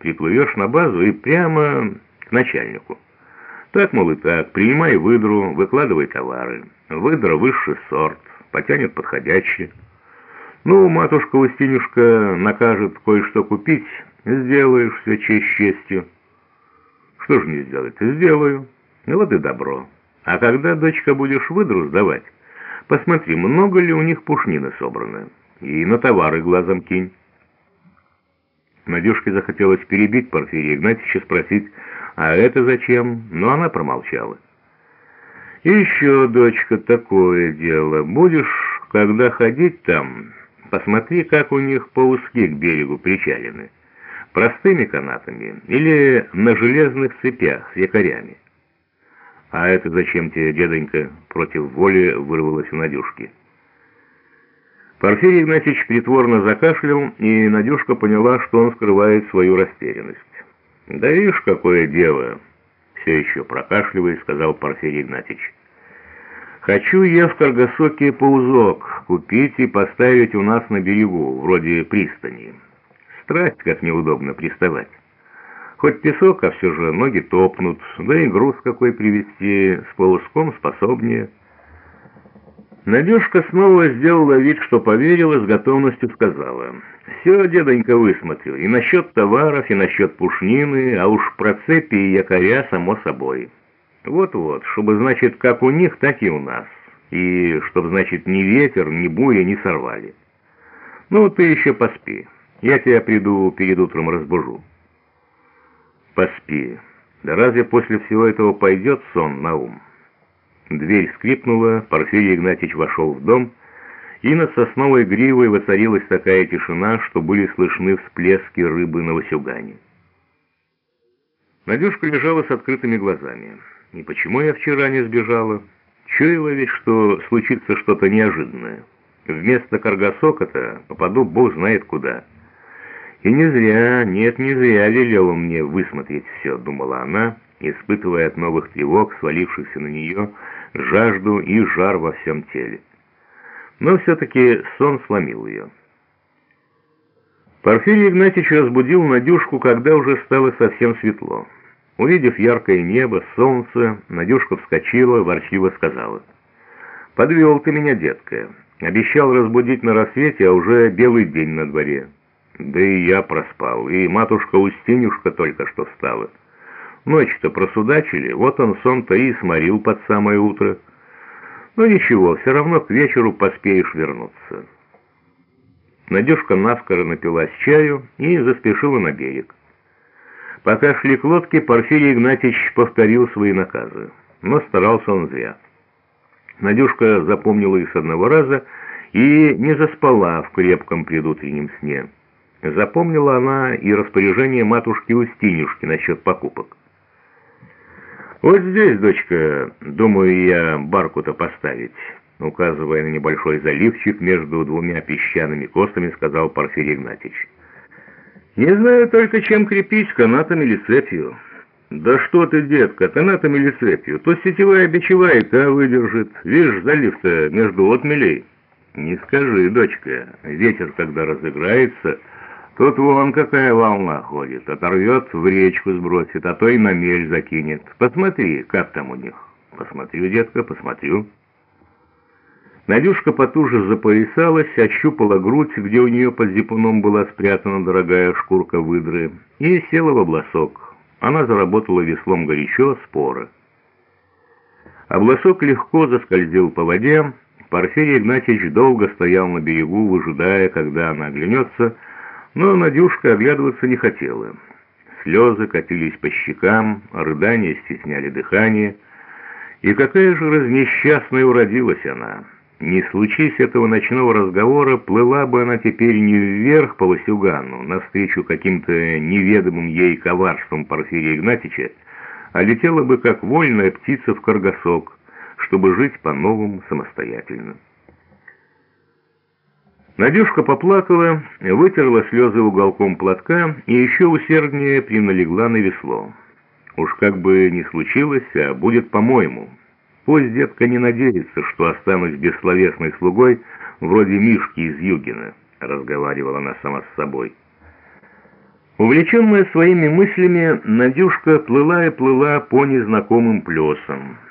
приплывешь на базу и прямо к начальнику. Так, мол, и так, принимай выдру, выкладывай товары. Выдра высший сорт, потянет подходящий. Ну, матушка Устинюшка накажет кое-что купить, сделаешь все честь честью. Что ж не сделать? Сделаю. Ну вот и добро. А когда, дочка, будешь выдру сдавать, посмотри, много ли у них пушнины собраны. И на товары глазом кинь. Надюшке захотелось перебить Порфирия Игнатьевича, спросить, а это зачем? Но она промолчала. Еще, дочка, такое дело. Будешь, когда ходить там, посмотри, как у них пауски к берегу причалены. Простыми канатами или на железных цепях с якорями. «А это зачем тебе, дедонька?» Против воли вырвалось у Надюшки. Порфирий Игнатьевич притворно закашлял, и Надюшка поняла, что он скрывает свою растерянность. «Да видишь, какое дело!» Все еще прокашливая, сказал Порфирий Игнатьевич. «Хочу я в Каргасоке паузок купить и поставить у нас на берегу, вроде пристани. Страсть, как неудобно приставать. Хоть песок, а все же ноги топнут, да и груз какой привезти с полуском способнее». Надюшка снова сделала вид, что поверила, с готовностью сказала. «Все, дедонька, высмотрел. И насчет товаров, и насчет пушнины, а уж про цепи и якоря, само собой. Вот-вот, чтобы, значит, как у них, так и у нас. И чтобы, значит, ни ветер, ни буря не сорвали. Ну, ты еще поспи. Я тебя приду перед утром разбужу». «Поспи. Да разве после всего этого пойдет сон на ум?» Дверь скрипнула, Порфирий Игнатьевич вошел в дом, и над сосновой гривой воцарилась такая тишина, что были слышны всплески рыбы на Васюгане. Надюшка лежала с открытыми глазами. «И почему я вчера не сбежала? Чуяла ведь, что случится что-то неожиданное. Вместо Каргасока-то попаду бог знает куда». «И не зря, нет, не зря велела мне высмотреть все», — думала она, испытывая от новых тревог, свалившихся на нее, жажду и жар во всем теле. Но все-таки сон сломил ее. Порфирий Игнатьевич разбудил Надюшку, когда уже стало совсем светло. Увидев яркое небо, солнце, Надюшка вскочила, ворчливо сказала. «Подвел ты меня, детка. Обещал разбудить на рассвете, а уже белый день на дворе. Да и я проспал, и матушка Устинюшка только что встала». Ночь-то просудачили, вот он сон-то и сморил под самое утро. Но ничего, все равно к вечеру поспеешь вернуться. Надюшка наскоро напилась чаю и заспешила на берег. Пока шли к лодке, Порфирий Игнатьевич повторил свои наказы, но старался он зря. Надюшка запомнила их с одного раза и не заспала в крепком предутреннем сне. Запомнила она и распоряжение матушки Устинюшки насчет покупок. «Вот здесь, дочка, думаю я барку-то поставить», указывая на небольшой заливчик между двумя песчаными костами, сказал Порфирий Игнатьевич. «Не знаю только, чем крепить, канатом или цепью». «Да что ты, детка, канатом или цепью? То сетевая бичевая, та выдержит. Видишь, залив-то между отмелей». «Не скажи, дочка, ветер, когда разыграется...» Тут вон какая волна ходит, оторвет, в речку сбросит, а то и на мель закинет. Посмотри, как там у них. Посмотрю, детка, посмотрю. Надюшка потуже запоясалась, ощупала грудь, где у нее под зипуном была спрятана дорогая шкурка выдры, и села в обласок. Она заработала веслом горячо, споро. Обласок легко заскользил по воде. Порфирий Игнатьевич долго стоял на берегу, выжидая, когда она оглянется, но Надюшка оглядываться не хотела. Слезы катились по щекам, рыдания стесняли дыхание. И какая же разнесчастная уродилась она! Не случись этого ночного разговора, плыла бы она теперь не вверх по Васюгану, навстречу каким-то неведомым ей коварством Порфирия Игнатьича, а летела бы как вольная птица в Каргасок, чтобы жить по-новому самостоятельно. Надюшка поплакала, вытерла слезы уголком платка и еще усерднее приналегла на весло. Уж как бы ни случилось, а будет по-моему. Пусть детка не надеется, что останусь бессловесной слугой, вроде Мишки из Югина, разговаривала она сама с собой. Увлеченная своими мыслями, Надюшка плыла и плыла по незнакомым плесам.